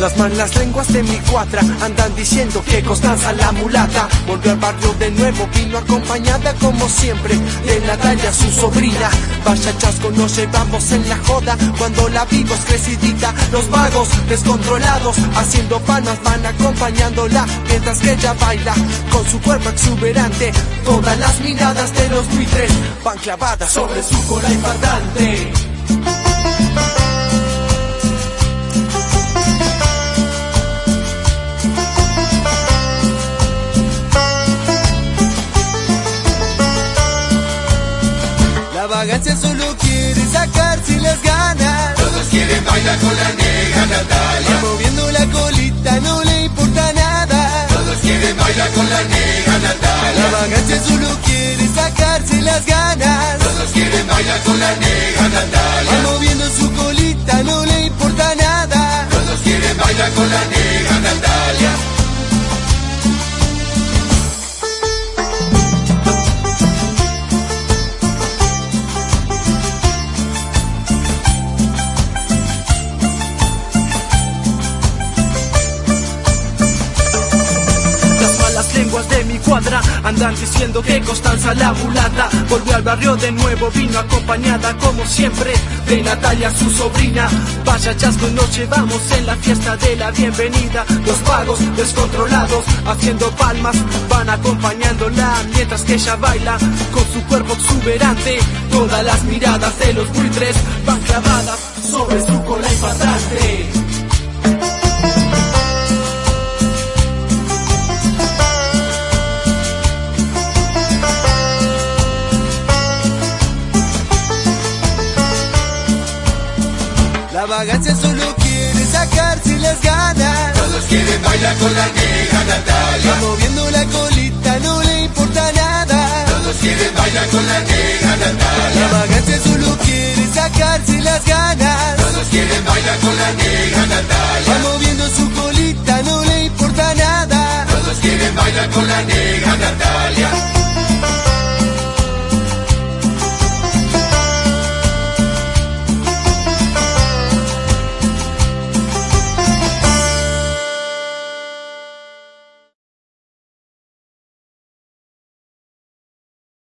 Las malas lenguas de mi cuadra andan diciendo que Constanza la mulata volvió al barrio de nuevo, vino acompañada como siempre de Natalia su sobrina. Vaya chasco nos llevamos en la joda cuando la vimos crecidita. Los vagos descontrolados haciendo palmas van acompañándola mientras que ella baila con su cuerpo exuberante. Todas las miradas de los buitres van clavadas sobre su cola infantante. La vagancia solo quiere sacarse las ganas. Todos quieren bailar con la negra Natalia. Va moviendo la colita, no le importa nada. Todos quieren bailar con la negra La Natalia. vagancia solo quiere sacarse las ganas. Todos quieren bailar con la negra Va Natalia. moviendo su colita, no le importa nada. Todos quieren bailar con la negra cuadra andan diciendo que Constanza la mulata volvió al barrio de nuevo, vino acompañada como siempre de Natalia su sobrina. Vaya chasco nos llevamos en la fiesta de la bienvenida. Los vagos descontrolados haciendo palmas van acompañándola mientras que ella baila con su cuerpo exuberante. Todas las miradas de los buitres van clavadas sobre su cola infantante. La vagancia solo quiere sacarse las ganas. Todos quieren bailar con la negra Va Natalia. moviendo la colita, no le importa nada. Todos quieren bailar con la negra La Natalia. vagancia solo quiere sacarse las ganas. Todos quieren bailar con la negra Va Natalia. moviendo su colita, no le importa nada. Todos quieren bailar con la negra Natalia.